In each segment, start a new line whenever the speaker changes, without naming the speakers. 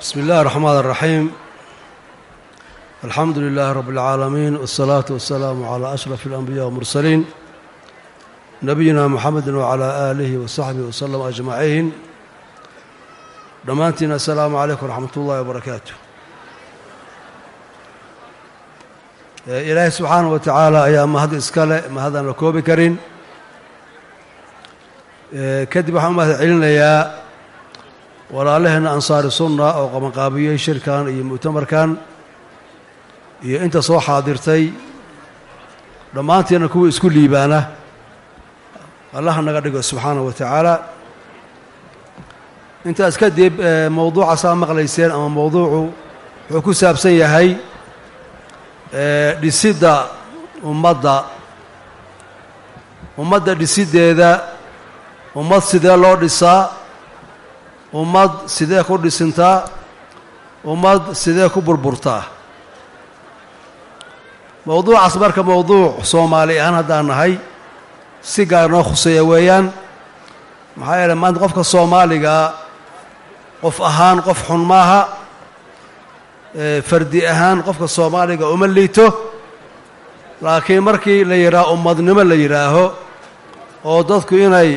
بسم الله الرحمن الرحيم الحمد لله رب العالمين والصلاة والسلام على أشرف الأنبياء والمرسلين نبينا محمد وعلى آله وصحبه وسلم أجمعين dhammaantiin assalaamu calaykum waraxmat ullahi wabarakaatu ilaahay subxaana wa tacaala ayaa mahad iskale mahadaan la koobi karin kadib waxaan u mahad celinayaa walaalaheenna ansaari sunna oo qabanqaabiyey shirkan iyo mu'tamarkan iyo inta soo xaadirtay dhammaantiina kuwa isku liibaana allaha naga dhigo subxaana wa tacaala. Intaas kadib mowduuca saa maqlayseen ama mowduucu wuxuu ku saabsan yahay dhisidda ummadda ummadda dhisiddeeda ummad sidee loo dhisaa ummad sidee ku dhisintaa? Ummad sidee ku burburtaa? Mowduucaas marka mowduuc soomaali ahaan haddaan nahay si gaar noo khuseeya weeyaan. Maxaa yeele maanta qofka soomaaligaa qof ahaan qof xun maaha. Fardi ahaan qofka soomaaliga uma liito. Laakiin markii la yidhaaho ummadnimo la yidhaaho oo dadku inay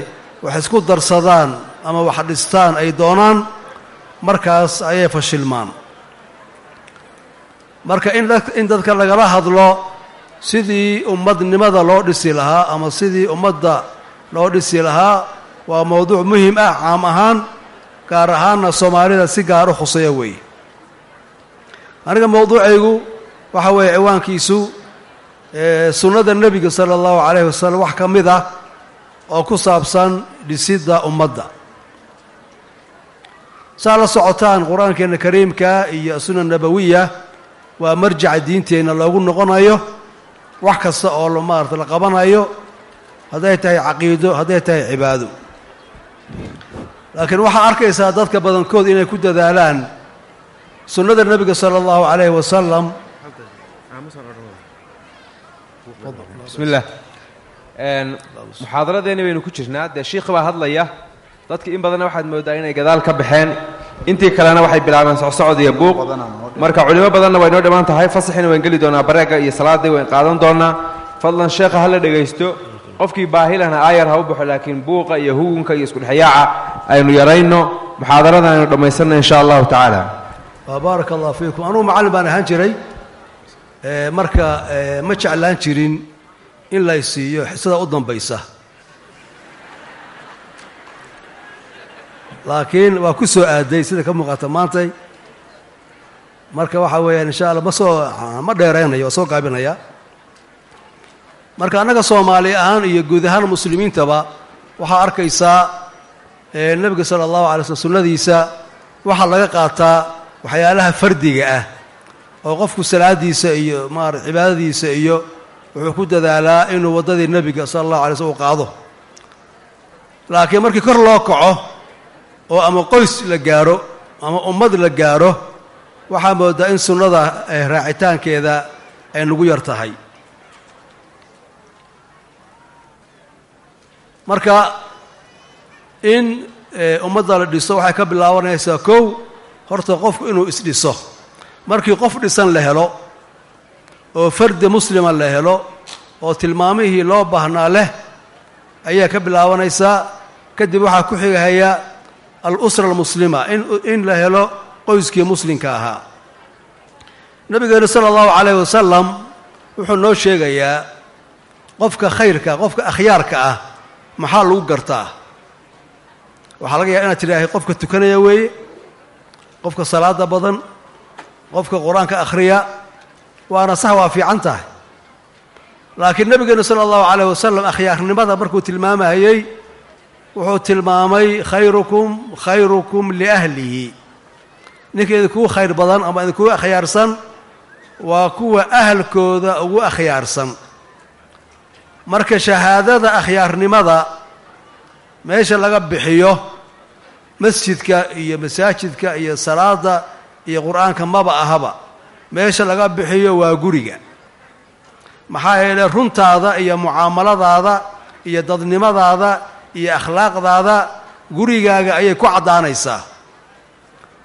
wax isku darsadaan ama wax dhistaan ay doonaan markaas ayay fashilmaan. Marka in dadka lagala hadlo sidii ummadnimada loo dhisi lahaa ama sidii ummadda loo dhisi lahaa waa mowduuc muhiim ah caam ahaan gaar ahaanna soomaalida si gaar u khuseeya weeye aniga mowduucaygu waxa weeye ciwaankiisu sunnada nebiga sala allahu calayhi wasalam wax ka mid ah oo ku saabsan dhisidda ummadda saa la socotaan qur'aankeenna kariimka iyo sunna nabawiya waa marjaca diinteenna loogu noqonayo wax kasta oo maarata la qabanayo hadday tahay caqiido hadday tahay cibaado. Laakiin waxaa arkaysaa dadka badankood inay ku dadaalaan sunnada nebiga sala allahu calayhi wasalam
bismi muxaadaradeeni baynu ku jirnaa. Dee shiikhi baa hadlaya dadka in badanna waxaad mooddaa inay gadaal ka baxeen. Intii kalena waxay bilaabeen socsocod iyo buuq. Marka culimo badanna way noo dhiman tahay. Fasaxina wayn geli doonaa bareegga iyo salaaddii wayn qaadan doonaa. Fadlan sheekha ha la dhegaysto qofkii baahilana aayar ha u baxo laakiin buuqa iyo hugunka iyo iskudhexyaaca aynu yarayno. Muxaadaradan aynu dhammaysanno in sha allahu tacaala.
Baaraka allah fiikum. Anugu macallin baan ahaan jiray. Marka ma jeclaan jirin in lay siiyo. Xisada u dambaysa laakiin waa ku soo aaday sida ka muuqata maantay. Marka waxaa weeyaan insha allah ma soo ma dheeraynayo waa soo gaabinaya. Marka annaga soomaali ahaan iyo guud ahaan muslimiintaba waxaa arkaysaa nebiga sala allahu alay slm sunnadiisa waxaa laga qaataa waxyaalaha fardiga ah. Oo qofku salaadiisa iyo maarata cibaadadiisa iyo wuxuu ku dadaalaa inuu waddadii nebiga sala allahu alay slm u qaado. Laakiin markii kor loo kaco oo ama qoys la gaaro ama ummad la gaaro waxaa moodaa in sunnada raacitaankeeda ay nagu yar tahay. Marka in ummadda la dhiso waxay ka bilaabanaysaa kow horta qofku inuu isdhiso. Markii qof dhisan la helo oo fardi muslima la helo oo tilmaamihii loo baahnaa leh ayaa ka bilaabanaysaa kadib waxaa ku xigahaya al-usra almuslima. In la helo qoyskii muslimka ahaa. Nabigeenu sala allahu calayh wasalam wuxuu noo sheegayaa qofka khayrka qofka akhyaarka ah maxaa lagu gartaa? Waxaa laga yaaba inaad tidhaahay qofka tukanaya weeye qofka salaada badan qofka qur'aanka akhriya waana sax waa fiican tahay. Laakiin nebigeenu sala allahu calayh wasalam akhyaarnimada markuu tilmaamayey wuxuu tilmaamay khayrukum khayrukum liahlihi. Ninka idinkuu khayr badan ama idinkuu akhyaarsan waa kuwa ahalkooda ugu akhyaarsan marka shahaadada akhyaarnimada meesha laga bixiyo masjidka iyo masaajidka iyo salaada iyo qur'aanka maba ahaba meesha laga bixiyo waa guriga. Maxaa yeelay runtaada iyo mucaamaladaada iyo dadnimadaada iyo akhlaaqdaada gurigaaga ayay ku caddaanaysaa.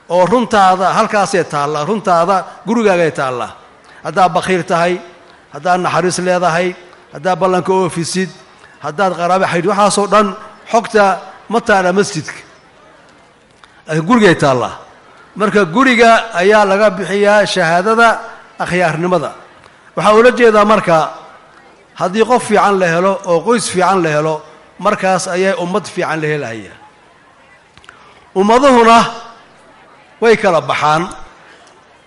Oo runtaada halkaasay taallaa runtaada gurigaagay taallaa haddaad bakhiir tahay haddaad naxariis leedahay haddaad ballanka oofisid haddaad qaraabo xaydh waxaasoo dhan xogta ma taalla masjidka. Laakiin gurigay taallaa marka guriga ayaa laga bixiyaa shahaadada akhyaarnimada. Waxaa ula jeedaa marka haddii qof fiican la helo oo qoys fiican la helo markaas ayaa ummad fiican la helaya ummaduhuna way kala baxaan.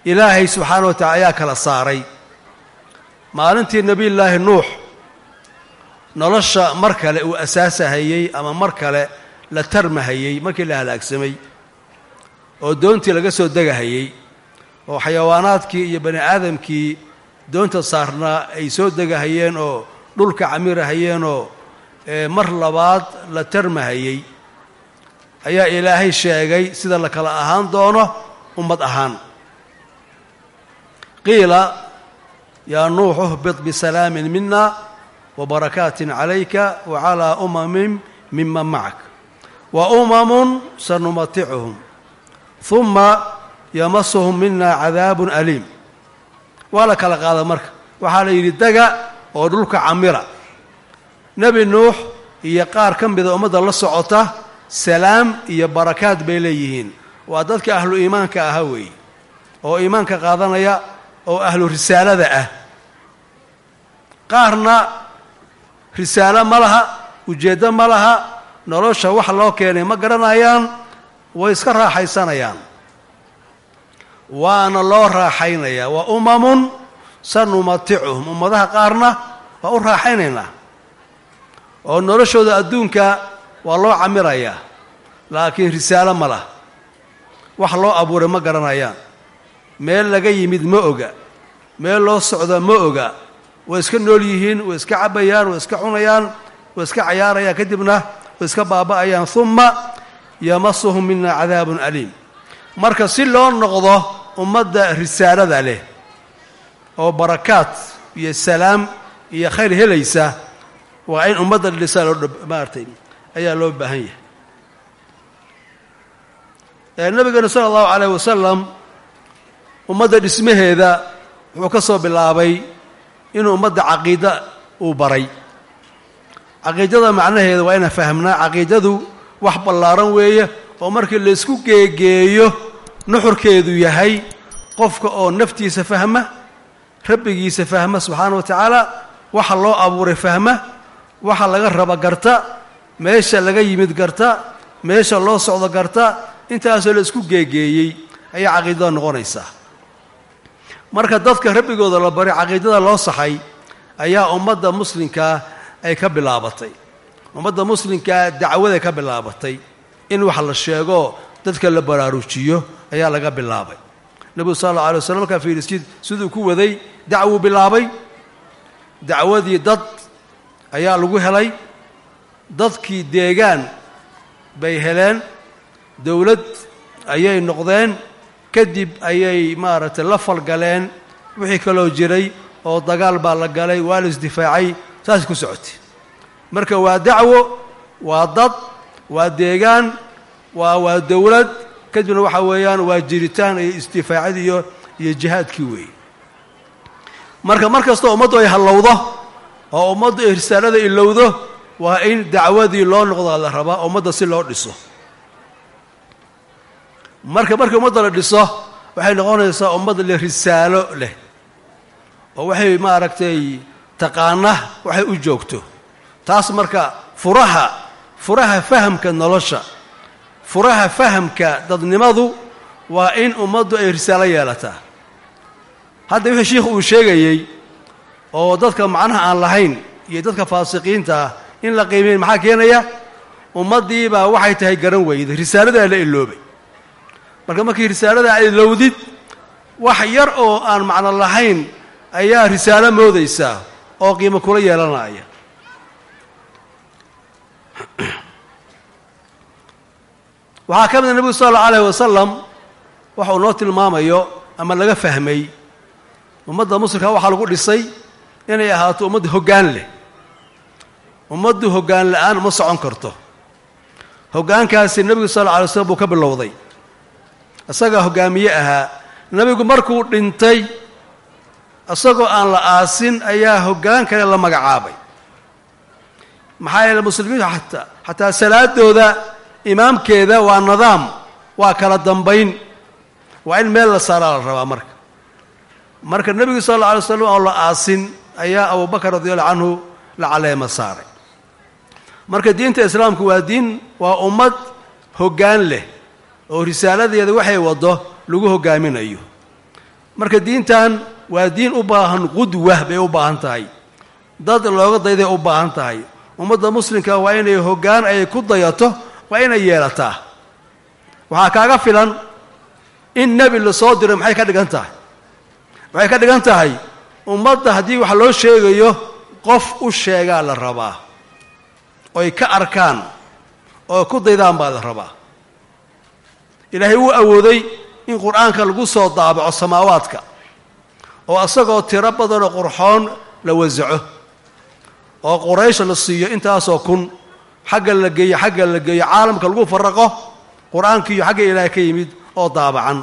Ilaahay subxaana wa tacala ayaa kala saaray. Maalintii nebiyullaahi nuux nolosha mar kale uu asaasahayey ama mar kale la tarmahayey markii la halaagsamay oo doontii laga soo degahayey oo xayawaanaadkii iyo bani aadamkii doonta saarnaa ay soo degahayeen oo dhulka camirahayeenoo mar labaad la tarmahayey ayaa ilaahay sheegay sida la kala ahaan doono ummad ahaan. Qiila yaa nuuxu hbit bisalaamin mina wabarakaatin calayka wacalaa umamin miman macak. Wa umamun sanumaticuhum uma yamasuhum mina cadaabun aliim. Waa la kala qaada marka. Waxaa la yidhi dega oo dhulka camira nebi nuux iyo qaar ka mida ummadda la socota salaam iyo barakaad bay leeyihiin. Waa dadka ahlu iimaanka ahaa weeye oo iimaanka qaadanaya oo ahlu risaalada ah. Qaarna risaalo ma laha ujeeddo ma laha nolosha wax loo keenay ma garanayaan way iska raaxaysanayaan. Waana loo raaxaynayaa waa umamun sanumaticuhum. Ummadaha qaarna waa u raaxaynaynaa oo noloshooda adduunka waa loo camirayaa laakiin risaalo ma lah wax loo abuuray ma garanayaan. Meel laga yimid ma oga. Meel loo socda ma oga. Way iska nool yihiin way iska cabbayaan way iska cunayaan way iska cayaarayaan kadibna way iska baaba'ayaan. Uma yamasuhum mina cadaabun aliim. Marka si loo noqdo ummadda risaalada leh oo barakaad iyo salaam iyo khayr helaysa waa in ummadda dhisa loo maaratay ayaa loo baahan yahay. Nabigeena sala allahu calayh wasalam ummadda dhismaheeda wuxuu ka soo bilaabay inuu ummadda caqiida uu baray. Caqiidada macnaheeda waa inaan fahmnaa caqiidadu wax ballaaran weeye oo markii laysku geegeeyo nuxurkeedu yahay qofka oo naftiisa fahma rabbigiisa fahma subxaana wa tacaala waxa loo abuuray fahma waxa laga raba garta meesha laga yimid garta meesha loo socdo garta intaasoo la isku geegeeyey ayaa caqiidada noqonaysaa. Marka dadka rabbigooda la baray caqiidada loo saxay ayaa ummadda muslimkaa ay ka bilaabatay. Ummadda muslimkaa dacwaday ka bilaabatay. In wax la sheego dadka la baraarujiyo ayaa laga bilaabay. Nebigu sal alla alay waslam markaa fiirisid siduu ku waday dacwuu bilaabay. Dacwadii dad ayaa lagu helay. Dadkii deegaan bay heleen. Dowlad ayay noqdeen. Kadib ayay maaragtay la falgaleen. Wixii kaloo jiray oo dagaal baa la galay waa la isdifaacay saas ku socotay. Marka waa dacwo waa dad waa deegaan waa waa dowlad kadibna waxa weeyaan waa jiritaan iyo isdifaacid iyo jihaadkii weeye marka mar kastoo ummaddu ay hallowdo oo ummaddu ay risaalada ilowdo waa in dacwadii loo noqdaa la rabaa ummadda si loo dhiso. Marka markii ummadda la dhiso waxay noqonaysaa ummad leh risaalo leh oo waxay maaragtay taqaana waxay u joogto. Taas marka furaha furaha fahamka nolosha furaha fahamka dadnimadu waa in ummaddu ay risaalo yeelataa. Hadda wixii shiikhu uu sheegayey oo dadka macnaha aan lahayn iyo dadka faasiqiinta ah in la qiimeyn maxaa keenaya? Ummaddiibaa waxay tahay garan weyday risaaladaa la iloobay. Marka markii risaalada ay lowdid wax yar oo aan macno lahayn ayaa risaalo moodaysaa oo qiimo kula yeelanaya. Waxaa ka mida nebigu sal allau alayh wasalam waxa uu noo tilmaamayo ama laga fahmay ummadda muslimka waxaa lagu dhisay inay ahaato ummadda hoggaan leh. Ummaddu hoggaan la'aan uma socon karto. Hoggaankaasi nebigu sal alla alay slam buu ka bilowday. Isagaa hogaamiye ahaa nebigu markuu dhintay isagoo aan la aasin ayaa hoggaan kale la magacaabay. Maxaa yeele muslimiintu xataa xataa salaadooda imaamkeeda waa nidaam waa kala dambayn waa in meel la saaraa la rabaa marka. Marka nebigu sal alla alay slam oo la aasin ayaa abubakar radiallahu canhu la caleema saaray marka diinta islaamku waa diin waa ummad hoggaan leh oo risaaladeeda waxay waddo lagu hogaaminayo marka diintan waa diin u baahan qudwa bay u baahan tahay. Dad looga dayday u baahan tahay. Ummadda muslimka waa inay hoggaan ay ku dayato waa inay yeelataa. Waxaa kaaga filan in nebi la soo diray maxay ka dhigan tahay? Waxay ka dhigan tahay ummadda haddii wax loo sheegayo qof u sheegaa la rabaa. Oy ka arkaan oo ku daydaan baa la rabaa. Ilaahay wuu awooday in qur'aanka lagu soo daabaco samaawaadka oo isagoo tiro badanoo qurxoon la wasaco oo quraysh la siiyo intaasoo kun xagga la geeyo xagga la geeyo caalamka lagu faraqo qur'aankiiyo xagga ilaahay ka yimid oo daabacan.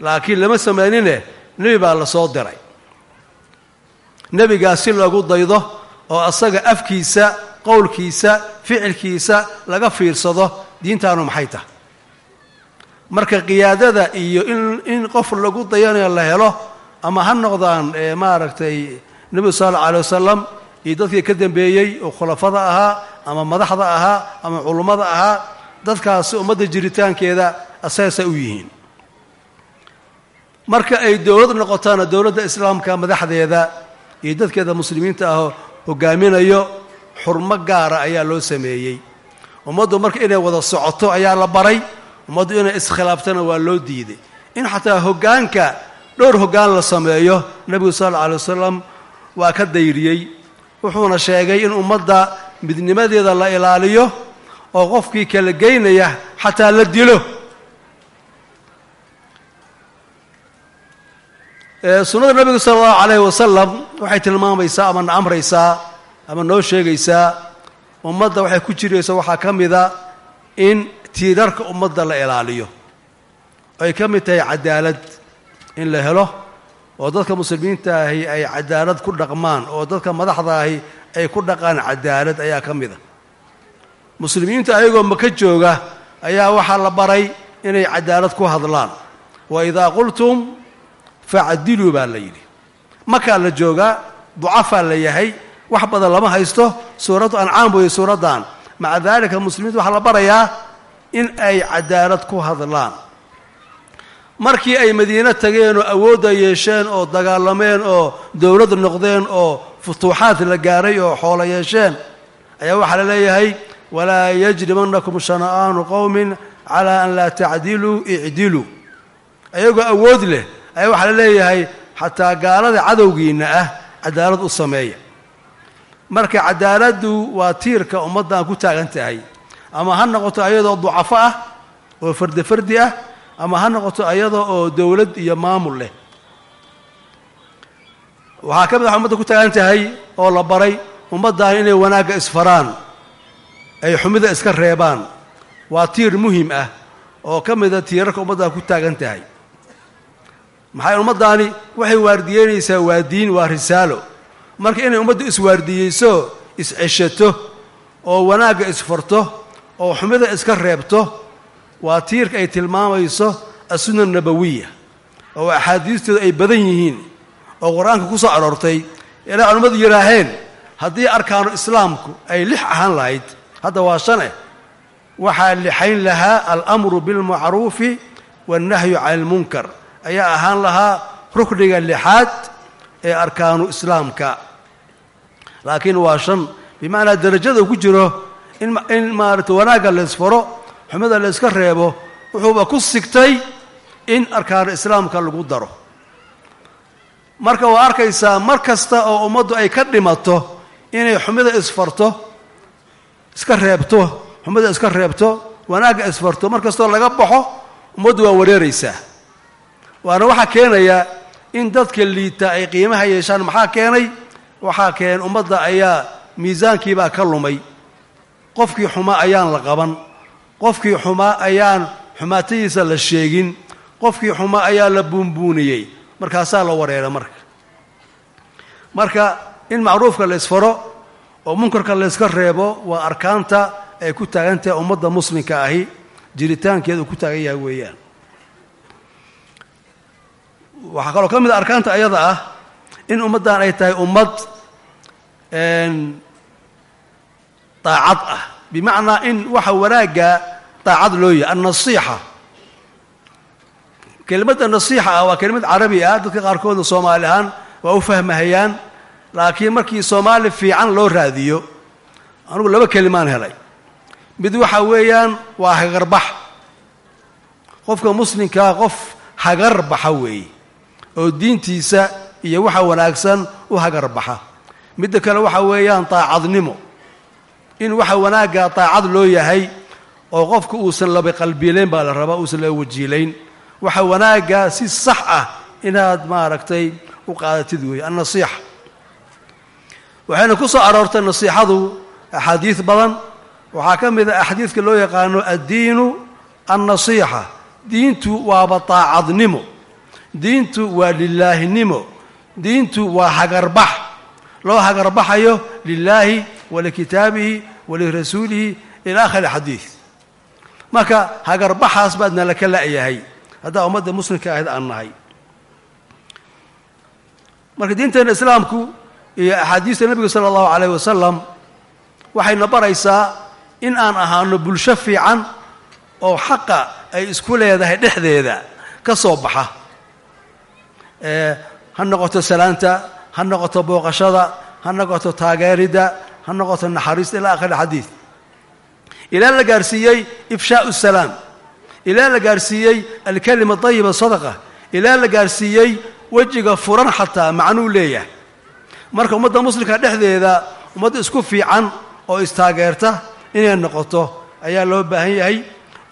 Laakiin lama samaynine nebi baa la soo diray nebigaas si loogu daydo oo asaga afkiisa qowlkiisa ficilkiisa laga fiirsado diintaanu maxay tahay? Marka qiyaadada iyo in in qof lagu dayanayo la helo ama ha noqdaan maaragtay nebigu sal alla alay wasalam iyo dadkii ka dambeeyey oo khulafada ahaa ama madaxda ahaa ama culummada ahaa dadkaasi ummadda jiritaankeeda asaasa u yihiin. Marka ay dowlad noqotaana dowladda islaamka madaxdeeda iyo dadkeeda muslimiinta ah hogaaminayo xurmo gaara ayaa loo sameeyey. Ummaddu marka inay wada socoto ayaa la baray. Ummaddu inay iskhilaaftana waa loo diiday. In xataa hoggaanka dhowr hoggaan la sameeyo nebigu sal alla alay wasalam waa ka dayriyey. Wuxuuna sheegay in ummadda midnimadeeda la ilaaliyo oo qofkii kala geynaya xataa la dilo sunnada nebigu sala allahu calayhi wasalam waxay tilmaamaysaa ama na amraysaa ama noo sheegaysaa ummadda waxay ku jiraysa waxaa ka mida in tiirarka ummadda la ilaaliyo. Ay ka mid tahay cadaalad in la helo oo dadka muslimiinta ahi ay cadaalad ku dhaqmaan oo dadka madaxda ahi ay ku dhaqaan cadaalad ayaa ka mid a. Muslimiinta ayagoo maka jooga ayaa waxaa la baray inay cadaalad ku hadlaan. Wa idaa qultum facdiluu baa la yidhi. Makaa la joogaa ducafaa la yahay wax badan lama haysto suuraddu ancaam weeye suuraddan. Maca daalika muslimiinta waxaa la barayaa in ay cadaalad ku hadlaan. Markii ay madiino tageen oo awoodda yeesheen oo dagaalameen oo dowlad noqdeen oo futuuxaad la gaaray oo xoolo yeesheen ayaa waxaa la leeyahay walaa yajrimannakum shana'aanu qowmin calaa an laa tacdiluu icdiluu. Ayagoo awood leh ayaa waxaa la leeyahay xataa gaalada cadowgiinna ah cadaalad u sameeya. Marka cadaaladdu waa tiirka ummaddan ku taagan tahay. Ama ha noqoto ayadoo ducafo ah oo fardi fardi ah ama ha noqoto ayada oo dowlad iyo maamul leh. Waxaa ka mid waxa ummadda ku taagan tahay oo la baray ummaddan inay wanaagga isfaraan ay xumida iska reebaan. Waa tiir muhiim ah oo ka mida tiirarka ummaddan ku taagan tahay maxay ummaddaani? Waxay waardiyeynaysaa waa diin waa risaalo. Marka inay ummaddu iswaardiyeyso is-ceshato oo wanaagga isfarto oo xumida iska reebto waa tiirka ay tilmaamayso assunna nabawiya oo axaadiistooda ay badan yihiin oo qur'aanka ku soo aroortay ilaa culimmadu yidhaaheen haddii arkaanu islaamku ay lix ahaan lahayd hadda waa shan eh waxaa lixayn lahaa alamru bilmacruufi wannahyu cani ilmunkar ayaa ahaan lahaa rukniga lixaad ee arkaanu islaamka. Laakiin waa shan bimacnaa darajada ku jiro in maarata wanaagga la ysfaro xumida la yska reebo wuxuuba ku sigtay in arkaanu islaamka lagu daro. Marka waa arkaysaa mar kasta oo ummaddu ay ka dhimato inay xumida isfarto iska reebto xumida iska reebto wanaagga isfarto mar kastoo laga baxo ummaddu waa wareeraysaa waana waxaa keenaya in dadka liita ay qiimaha yeeshaan maxaa keenay? Waxaa keenay ummadda ayaa miisaankiibaa ka lumay. Qofkii xumaa ayaan la qaban. Qofkii xumaa ayaan xumaatadiisa la sheegin. Qofkii xuma ayaa la buunbuuniyey. Markaasaa la wareera marka. Marka in macruufka la isfaro oo munkarka la yska reebo waa arkaanta ay ku taagan tahay ummadda muslimka ahi jiritaankeeda uu ku taagan yahay weeyaan waxaa kaloo ka mid a arkaanta ayada ah in ummaddan ay tahay ummad daacad ah. Bimacnaa in waxa wanaagga daacad loo yahay annasiixa. Kelimadda nasiixa ah waa kelimad carabi ah dadka qaarkoodna soomaali ahaan waa u fahmahayaan laakiin markii soomaali fiican loo raadiyo anugu laba kelimaan helay. Mid waxa weeyaan waa hagarbax. Qofka muslimkaa qof hagar baxa weeye oo diintiisa iyo waxa wanaagsan u hagar baxa. Midda kale waxa weeyaan daacadnimo in waxa wanaagga daacad loo yahay oo qofka uusan laba qalbiilayn baa la rabaa uusan laba wajiilayn. Waxa wanaagga si sax ah inaad maaragtay u qaadatid weeye annasiixa waxayna ku soo aroortay nasiixadu axaadiid badan. Waxaa ka mid a axaadiidka loo yaqaano addiinu annasiixa. Diintu waaba daacadnimo diintu waa lilaahinimo diintu waa hagarbax. Loo hagarbaxayo lilaahi walikitaabihi walirasuulihi ila akhiri xadiid marka hagarbaxaas baadna laka la'yahay. Haddaa ummadda muslimka ahayd aan nahay. Marka diinteenna islaamku iyo axaadiista nebiga sala allahu calayh wasalam waxayna baraysaa in aan ahaano bulsho fiican oo xaqa ay isku leedahay dhexdeeda ka soo baxa ha noqoto salaanta ha noqoto booqashada ha noqoto taageeridda ha noqoto naxariista ilaa akhiri xadiid ilaa la gaarsiiyey ifshaau salaam. Ilaa la gaarsiiyey alkalima dayiba sadaqa. Ilaa la gaarsiiyey wejiga furan xataa macnuu leeyahay. Marka ummadda muslimka dhexdeeda ummadda isku fiican oo istaageerta inay noqoto ayaa loo baahan yahay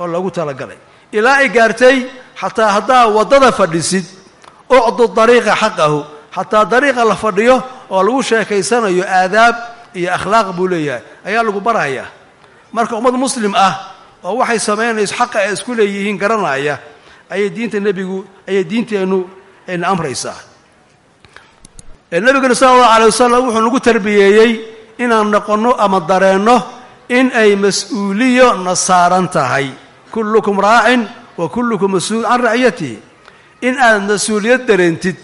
oo loogu talagalay. Ilaa ay gaartay xataa haddaa waddada fadhisid ucdu dariiqa xaqahu. Xataa dariiqa la fadhiyo oo lagu sheekaysanayo aadaab iyo akhlaaq buu leeyahay ayaa lagu barayaa marka ummad muslim ah oo waxay samaynayso xaqa ay isku leeyihiin garanaya ayay diinta nebigu ayay diinteennu amraysaa. Nebiguna sala allahu alay wasalam wuxuu nagu tarbiyeeyey inaan noqonno ama dareenno in ay mas'uuliyo na saaran tahay. Kullukum raacin wa kullukum mas'uul can raciyatihi in aad mas'uuliyad dareentid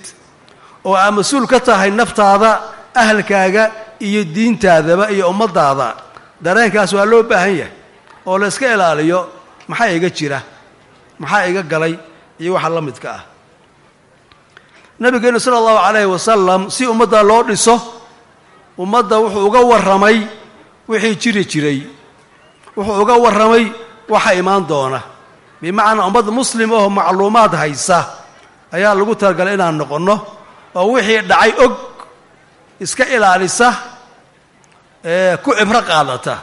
oo aad mas'uul ka tahay naftaada ahalkaaga iyo diintaadaba iyo ummaddaada dareenkaas waa loo baahan yahay oo la iska ilaaliyo maxaa iga jira? Maxaa iga galay? Iyo waxa la midka ah. Nabigeenu sala allahu calayhi wasalam si ummadda loo dhiso ummadda wuxuu uga warramay wixii jiri jiray. Wuxuu uga warramay waxa imaan doona. Bimacnaa ummad muslim oo macluumaad haysa ayaa lagu talagalay inaan noqonno oo wixii dhacay og iska ilaalisa ee ku cibro qaadata.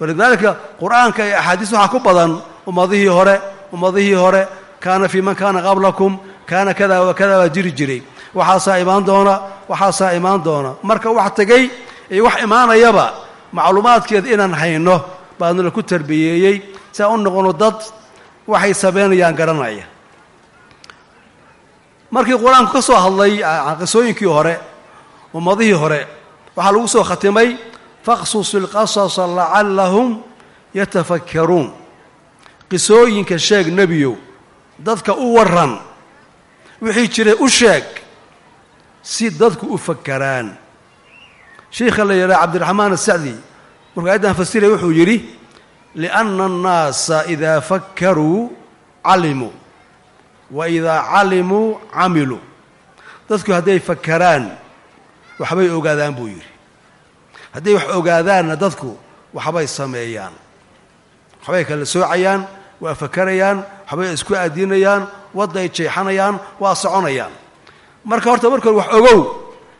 Walidaalika qur'aanka iyo axaadiis waxaa ku badan ummadihii hore ummadihii hore kaana fii man kaana qablakum kaana kada wa kada waa jiri jiray. Waxaasaa imaan doona waxaasaa imaan doona. Marka wax tegey iyo wax imaanayaba macluumaadkeeda inaan hayno baadnala ku tarbiyeeyey si aan u noqono dad waxay samaynayaan garanaya markii qur'aanku ka soo hadlay qisooyinkii hore ummadihii hore waxaa lagu soo khatimay faqsus ilqasasa lacallahum yatafakkaruun. Qisooyinka sheeg nebiyow dadka u waran wixii jiray u sheeg si dadku u fakaraan sheikha la yidhaha cabdiraxmaan asacdi markuu ayaddan fasiraya wuxuu yidhi lianna annaasa idaa fakkaruu calimuu wa idaa calimuu camiluu dadku hadday fakaraan waxbay ogaadaan buu yidhi. Hadday wax ogaadaanna dadku waxbay sameeyaan. Waxbay kala soocayaan waa fakarayaan waxbay isku aadinayaan wadday jeexanayaan waa soconayaan. Marka horta markood wax ogow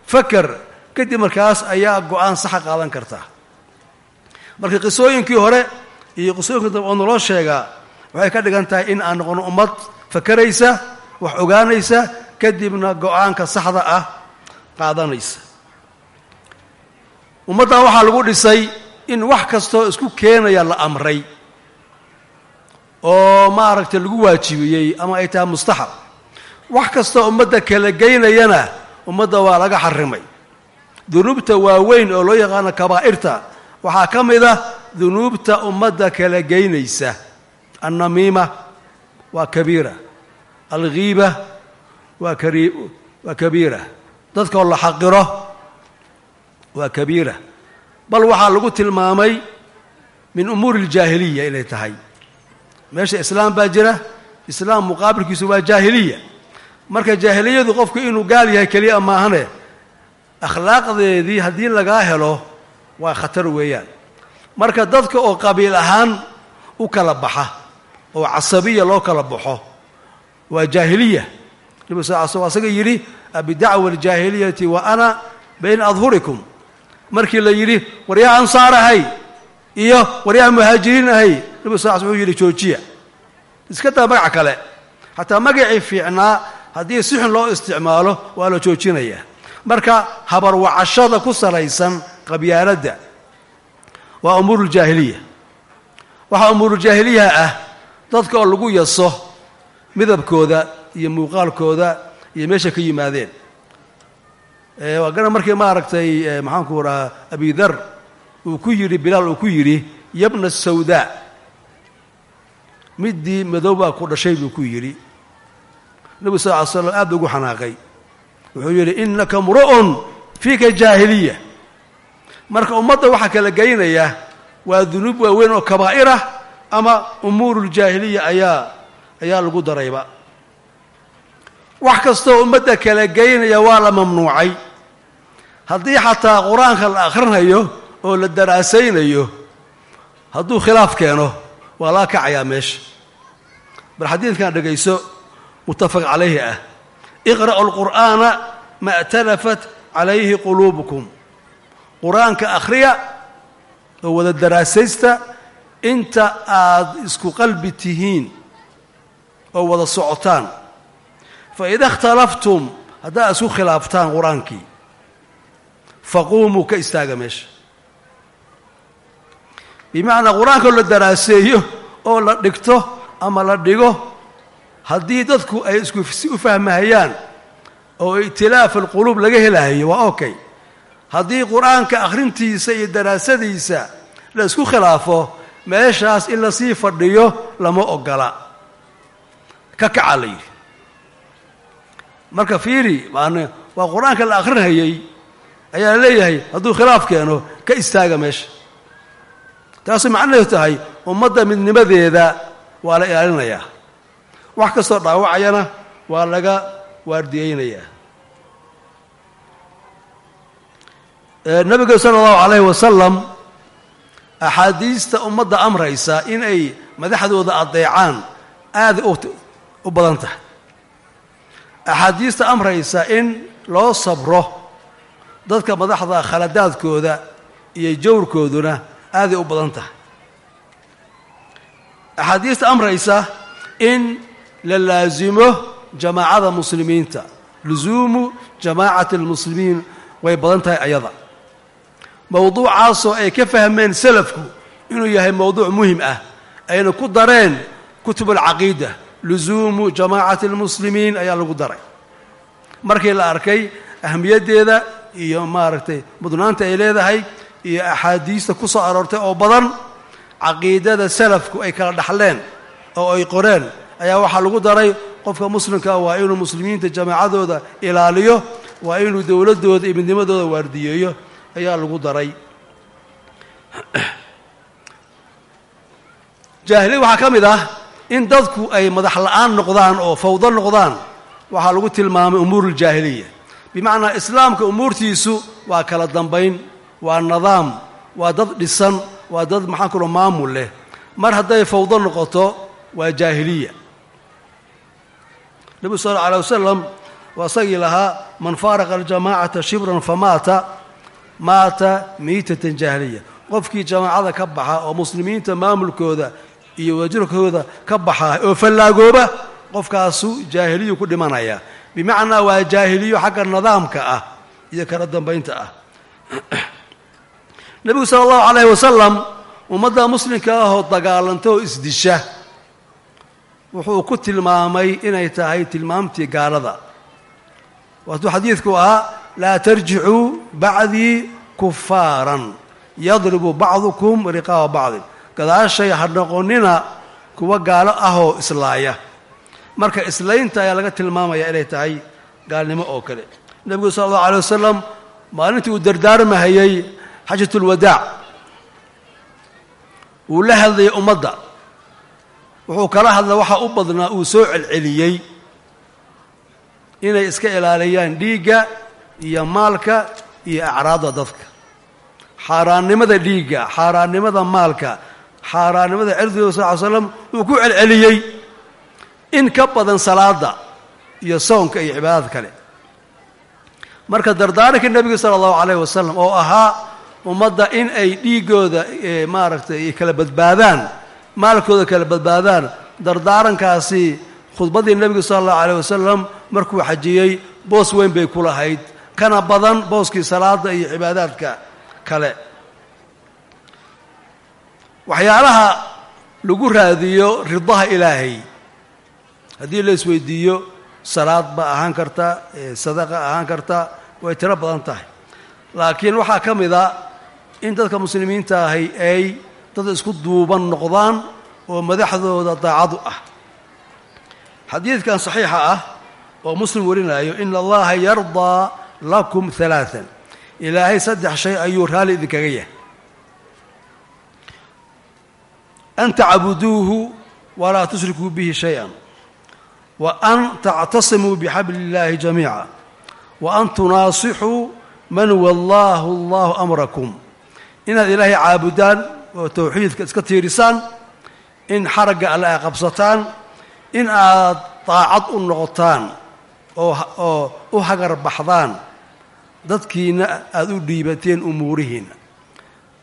faker kadib markaas ayaa go'aan saxa qaadan kartaa marka qisooyinkii hore iyo qisooyinka dambe oo naloo sheegaa waxay ka dhigan tahay in aan noqono ummad fakeraysa wax ogaanaysa kadibna go'aanka saxda ah qaadanaysa. Ummaddan waxaa lagu dhisay in wax kastoo isku keenaya la amray oo maaragtay lagu waajibiyey ama ay tahay mustaxab. Wax kastoo ummadda kala geynayana ummadda waa laga xarimay. Dunuubta waaweyn oo loo yaqaano kabaa'irta waxaa ka mid ah dunuubta ummadda kala geynaysa annamiima waa kabiira. Alghiiba waa kari waa kabiira. Dadkoo la xaqiro waa kabiira. Bal waxaa lagu tilmaamay min umuuri aljaahiliya inay tahay. Meesha islaam baa jira islaam muqaabilkiisu waa jaahiliya. Marka jaahiliyadu qofku inuu gaal yahay keliya maahane akhlaaqdeedii haddii lagaa helo waa khatar weeyaan. Marka dadka oo qabiil ahaan u kala baxa oo casabiya loo kala baxo. Waa jaahiliya. Nabigu sal sl asaga yidhi abidacwa aljaahiliyati wa ana bayna adhurikum. Markii la yidhi waryaa ansaar ahay iyo waryaa muhaajiriin ahay nabigu sal sl wuxuu yidhi joojiya. Iska daa magac kale. Xataa magacii fiicnaa haddii si xun loo isticmaalo waa la joojinayaa marka habarwacashada ku salaysan qabyaaladda. Waa umuuruljaahiliya waxaa umuuruljaahiliyaha ah dadka oo lagu yaso midabkooda iyo muuqaalkooda iyo meesha ka yimaadeen. Waa garan markii maaragtay maxaanku rahaa abidar uu ku yidhi bilaal uu ku yidhi yabna sawdaa middii madow baa ku dhashay buu ku yidhi. Nebigu sal ly slam aad ugu xanaaqay. Wuxuu yidhi innaka mru'un fiika jaahiliya. Marka ummadda waxaa kala geynaya waa dunuub waaweyn oo kabaa'irah ama umuuruljaahiliya ayaa ayaa lagu darayba. Wax kastoo ummadda kala geynaya waa la mamnuucay. Haddii xataa qur'aanka la akhrinayo oo la daraasaynayo hadduu khilaaf keeno waa laga kacayaa meesha. Bal xadiidkan dhegayso muttafaq calayhi ah. Iqra'u alqur'aana ma اtalafat calayhi quluubukum. Qur'aanka akhriya oo wada daraasaysta inta aad isku qalbi tihiin oo wada socotaan faida اkhtalaftum haddaad isku khilaaftaan qur'aankii faquumuu ka istaaga meesha. Bimacnaa qur'aankao la daraaseeyo oo la dhigto ama la dhigo haddii dadku ay isku u fahmahayaan oo itilaaf alquluub laga helahayo waa okay. Haddii qur'aanka akhrintiisa iyo daraasadiisa la isku khilaafo meeshaas in la sii fadhiyo lama ogola. Ka kaca la yidhi. Marka fiiri waa qur'aanka la akhrinhayay ayaa leeyahay hadduu khilaaf keeno ka istaaga meesha. Taasay macnaheedu tahay ummadda midnimadeeda waa la ilaalinayaa wax kastoo dhaawacayana waa laga waardiyeynayaa nebigu sala allahu calayhi wasalam axaadiista ummadda amraysa in ay madaxdooda adeecaan aaday u badan tahay axaadiista amraysa in loo sabro dadka madaxda khaladaadkooda iyo jawrkooduna aaday u badan tahay axaadiista amraysa in la laasimo jamaacada muslimiinta lusuumu jamaacati almuslimiin way badan tahay ayada mowduucaasoo ay ka fahmeen salafku inuu yahay mowduuc muhiim ah ayna ku dareen kutub lusuumu jamaacati almuslimiin ayaa lagu daray. Markii la arkay ahmiyaddeeda iyo maaragtay mudnaanta ay leedahay iyo axaadiista ku soo aroortay oo badan caqiidada salafku ay kala dhaxleen oo ay qoreen ayaa waxaa lagu daray qofka muslimkaa waa inuu muslimiinta jamaacadooda ilaaliyo waa inuu dowladdooda iyo midnimadooda waardiyeeyo ayaa lagu daray. Jaahiliya waxaa ka mid ah in dadku ay madax la'aan noqdaan oo fawdo noqdaan. Waxaa lagu tilmaamay umuuruljaahiliya bimacnaa islaamka umuurtiisu waa kala dambayn waa nidaam waa dad dhisan waa dad maxaan kulo maamul leh. Mar hadday fawdo noqoto waa jaahiliya. Nebigu sal alla alay wasalam waa isagii lahaa man faaraqa aljamaacata shibran famaata maata miitatan jaahiliya. Qofkii jamaacada ka baxa oo muslimiinta maamulkooda iyo wajirkooda ka baxa oo fallaagooba qofkaasu jaahiliyu ku dhimanaya. Bimacnaa waa jaahiliyo xagga nidaamka ah iyo kala dambaynta ah. Nebigu sala allahu calayhi wasalam ummadda muslimka ahoo dagaalanta oo isdisha wuxuu ku tilmaamay inay tahay tilmaamtii gaalada. Waatuu xadiidku ahaa laa tarjicuu bacdii kufaaran yadribu bacdukum riqaaba bacdin. Gadaashay ha noqonina kuwa gaalo ahoo islaaya. Marka islaynta ayaa laga tilmaamaya inay tahay gaalnimo oo kale. Nebigu sala allahu alay wasalam maalintii uu dardaarmahayey xajatulwadaac wuu la hadlayay ummadda. Wuxuu kala hadla waxaa u badnaa uu soo celceliyey inay iska ilaaliyaan dhiigga iyo maalka iyo acraadda dadka. Xaaraannimada dhiigga xaaraannimada maalka xaaraannimada cirdiga sal ly slam wuu ku celceliyey in ka badan salaada iyo soonka iyo cibaadada kale. Marka dardaaranka nebiga sala allahu calayh wasalam oo ahaa ummadda in ay dhiiggooda maaragtay kala badbaadaan maalkooda kala badbaadaan dardaarankaasi khudbaddii nebiga sala allahu calayh wasalam markuu xajiyey boos weyn bay ku lahayd kana badan booskii salaada iyo cibaadaadka kale. Waxyaalaha lagu raadiyo ridaha ilaahay haddii la isweydiiyo salaad ba ahaan karta sadaqa ahaan karta way tiro badan tahay. Laakiin waxaa ka mid a in dadka muslimiinta ahi ay dad isku duuban noqdaan oo madaxdooda daacadu ah. Xadiidkan saxiixa ah oo muslim warinayo ina allaha yardaa lakum alaaan ilaahay saddex shay ayuu raalli idinkaga yahay. An tacbuduuhu walaa tushrikuu bihi shay-an. Wa an tactasimuu bixabli illaahi jamiica. Wa an tunaasixuu man wallaahu allahu amrakum. Inaad ilaahay caabudaan oo towxiidka iska tiirisaan in xaragga alle ay qabsataan in aad daacad u noqotaan oo u hagar baxdaan dadkiina aada u dhiibateen umuurihiinna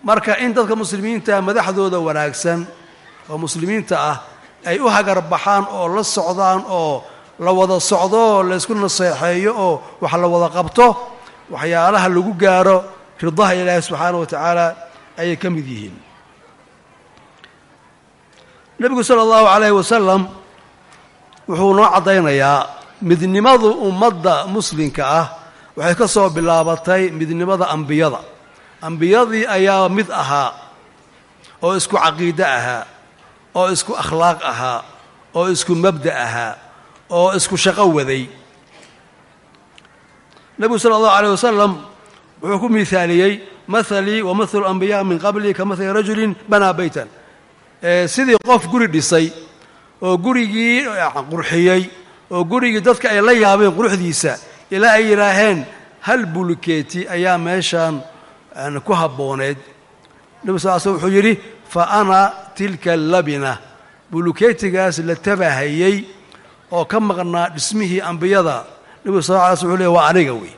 marka in dadka muslimiinta madaxdooda wanaagsan oo muslimiinta ah ay u hagar baxaan oo la socdaan oo la wada socdo laysku naseexeeyo oo wax la wada qabto waxyaalaha lagu gaaro ridaha ilaahi subxaana wa tacaala ayay ka mid yihiin. Nebigu sala allahu calayhi wasalam wuxuu noo caddaynayaa midnimadu ummadda muslimka ah waxay ka soo bilaabatay midnimada ambiyada. Ambiyadii ayaa mid ahaa oo isku caqiide ahaa oo isku akhlaaq ahaa oo isku mabda ahaa oo isku shaqo waday. Nebigu sala allahu alayh wasalam wuxuu ku miaaliyey mahalii wa mahalu ambiyaa min qablii ka mahali rajulin banaa beytan sidii qof guri dhisay oo gurigii qurxiyey oo gurigii dadka ay la yaabeen quruxdiisa ilaa ay yidhaaheen hal bulkeeti ayaa meeshaan ku habbooneed. Nebi sal sl wuxuu yidhi fa ana tilka labina. Bulukeetigaas la tabahayey oo ka maqnaa dhismihii ambiyada. Nebigu sal ala sl wuxuu leey waa aniga wey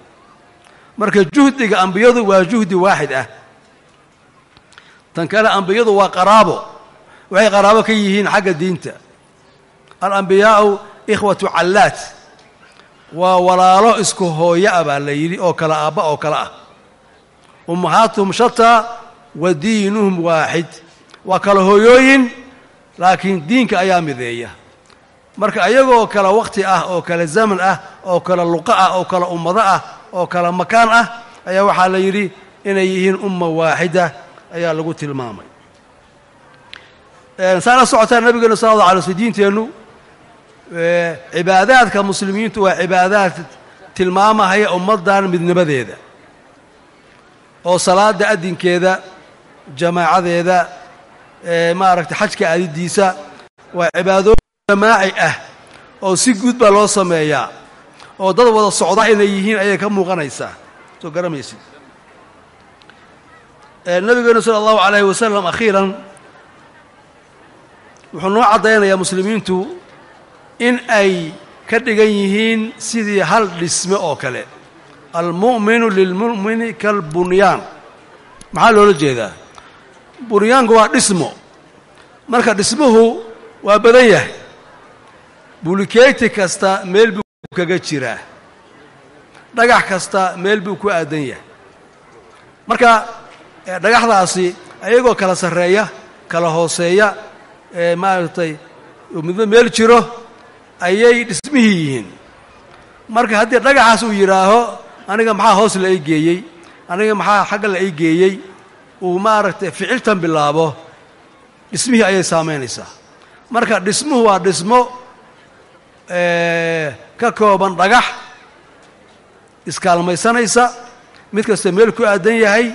marka juhdiga ambiyadu waa juhdi waaxid ah. Tan kale ambiyadu waa qaraabo. Waxay qaraabo ka yihiin xagga diinta. Alambiyaau ikhwatu callaat waa walaalo isku hooyo ah baa la yidhi oo kale aabba oo kale ah. Ummahaatuhum shataa wa diinuhum waaxid. Waa kala hooyooyin laakiin diinka ayaa mideeya. Marka ayagoo kale wakhti ah oo kale zaman ah oo kale luqo ah oo kale ummado ah oo kale makaan ah ayaa waxaa la yidhi inay yihiin umma waaxida ayaa lagu tilmaamay. Saa la socotaa nabigeena sala allah alay sl diinteennu cibaadaadka muslimiintu waa cibaadaad tilmaamahaya ummaddan midnimadeeda. Oo salaada adinkeeda jamaacadeeda maaragtay xajka aadidiisa waa cibaadooyin jamaaci ah oo si guud baa loo sameeyaa. Oo dad wada socda inay yihiin ayay ka muuqanaysaa. Soo garamaysid. Nabigeenu sala allahu calayhi wasalam akhiiran wuxuu noo caddaynayaa muslimiintu in ay ka dhigan yihiin sidii hal dhisme oo kale. Almu'minu lilmu'mini kalbunyaan maxaa loola jeedaa? Bunyaanku waa dhismo. Marka dhismuhu waa badan yahay. Bulikeeti kasta meel buu kaga jiraa. Dhagax kasta meel buu ku aadan yahay. Marka dhagaxdaasi ayagoo kala sarreeya kala hooseeya maaragtay oo midba meel jiro ayay dhismihii yihiin. Marka haddii dhagaxaas uu yidhaaho aniga maxaa hoos la ii geeyey? Aniga maxaa xagga la ii geeyey? Uu maaragtay ficiltan bilaabo. Dhismihii ayay saamaynaysaa. Marka dhismuhu waa dhismo ka kooban dhagax iskaalmaysanaysa. Mid kasta meel ku aadan yahay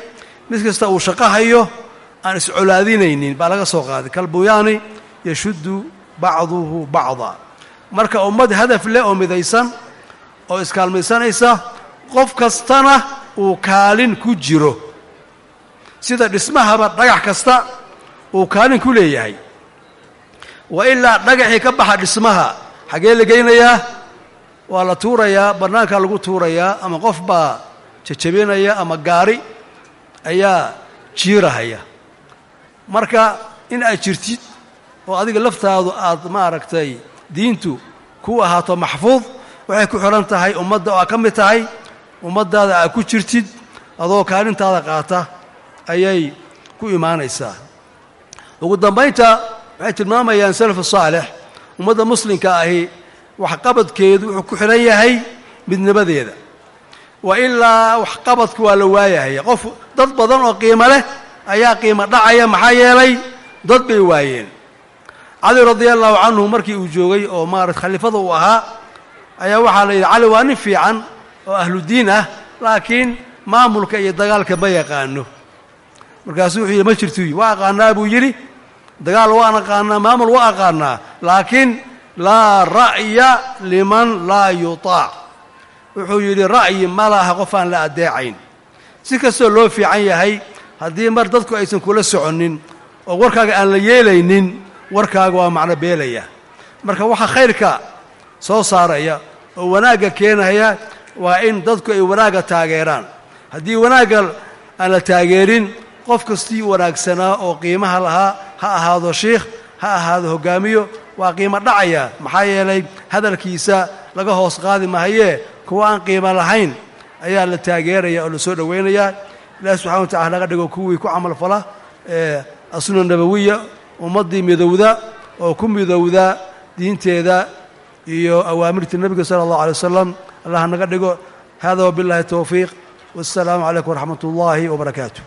mid kasta uu shaqo hayo aan iscolaadinaynin baa laga soo qaaday. Kalbuyaani yashuddu bacduhu bacda marka ummad hadaf leh oo midaysan oo iskaalmaysanaysa qof kastana uu kaalin ku jiro. Sida dhismahaba dhagax kasta uu kaalin ku leeyahay. Wa ilaa dhagaxii ka baxa dhismaha xaggee la geynayaa waa la tuurayaa bannaankaa lagu tuurayaa ama qof baa jajabinaya ama gaari ayaa jiirahaya. Marka in aad jirtid oo adiga laftaadu aad maaragtay diintu ku ahaato maxfuud waxay ku xidhan tahay ummadda oo aad ka mid tahay ummaddaada aad ku jirtid adoo kaalintaada qaata ayay ku imaanaysaa. Ugu dambaynta waxay tilmaamayaan salafu saalix ummadda muslimka ahi waxqabadkeedu wuxuu ku xidhan yahay midnimadeeda. Wa ilaa waxqabadku waa la waayahaya qof dad badan oo qiimo leh ayaa qiimo dhacaya maxaa yeelay dad bay waayeen cali radia allahu canhu markii uu joogay oo maarata khaliifada uu ahaa ayaa waxaa la yidhi cali waa nin fiican oo ahludiin ah laakiin maamulka iyo dagaalka ma yaqaano. Markaasuu wuxuu yidhi ma jirtu waa aqaanaa? Buu yidhi dagaal waan aqaanaa maamul waa aqaanaa laakiin laa ra'ya liman laa yutaac wuxuu yidhi ra'yi ma laha qof aan la addeecayn. Si kastoo loo fiican yahay haddii mar dadku aysan kula soconin oo warkaaga aan la yeelaynin warkaaga waa macno beelaya. Marka waxa khayrka soo saaraya oo wanaagga keenaya waa in dadku ay wanaagga taageeraan. Haddii wanaagga aan la taageerin qof kastii wanaagsanaa oo qiimaha lahaa ha ahaado shiikh ha ahaado hoggaamiyo waa qiimo dhacaya. Maxaa yeelay hadalkiisa laga hoos qaadi mahayee kuwa aan qiimo lahayn ayaa la taageeraya oo la soo dhowaynayaa ilaahi subxana wa tacala naga dhigo kuwii ku camal fala ee asuna nabawiya ummaddii midowda oo ku midowda diinteeda iyo awaamirtii nebiga sala allahu alay wasalam allah naga dhigo. Hada wabillahi towfiiq wassalaamu calaykum waraxmat ullaahi wabarakaatu